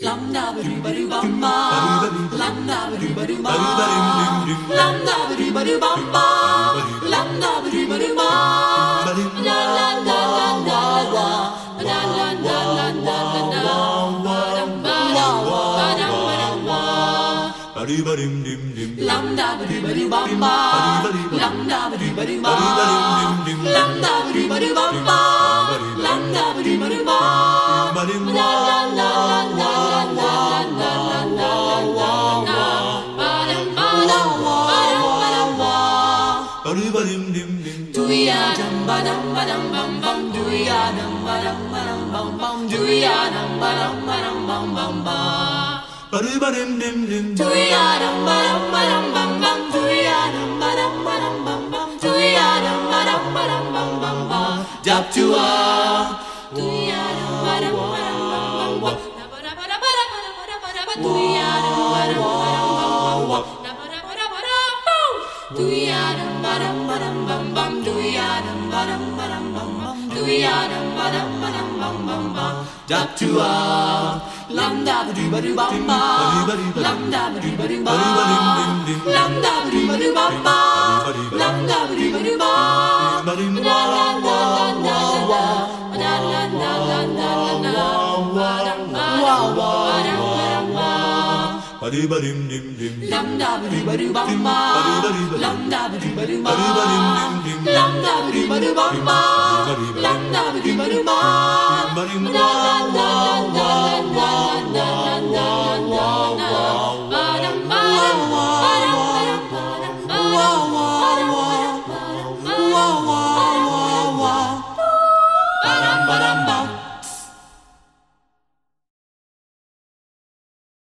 Lambda Wow. wow, wow, wow. Lambda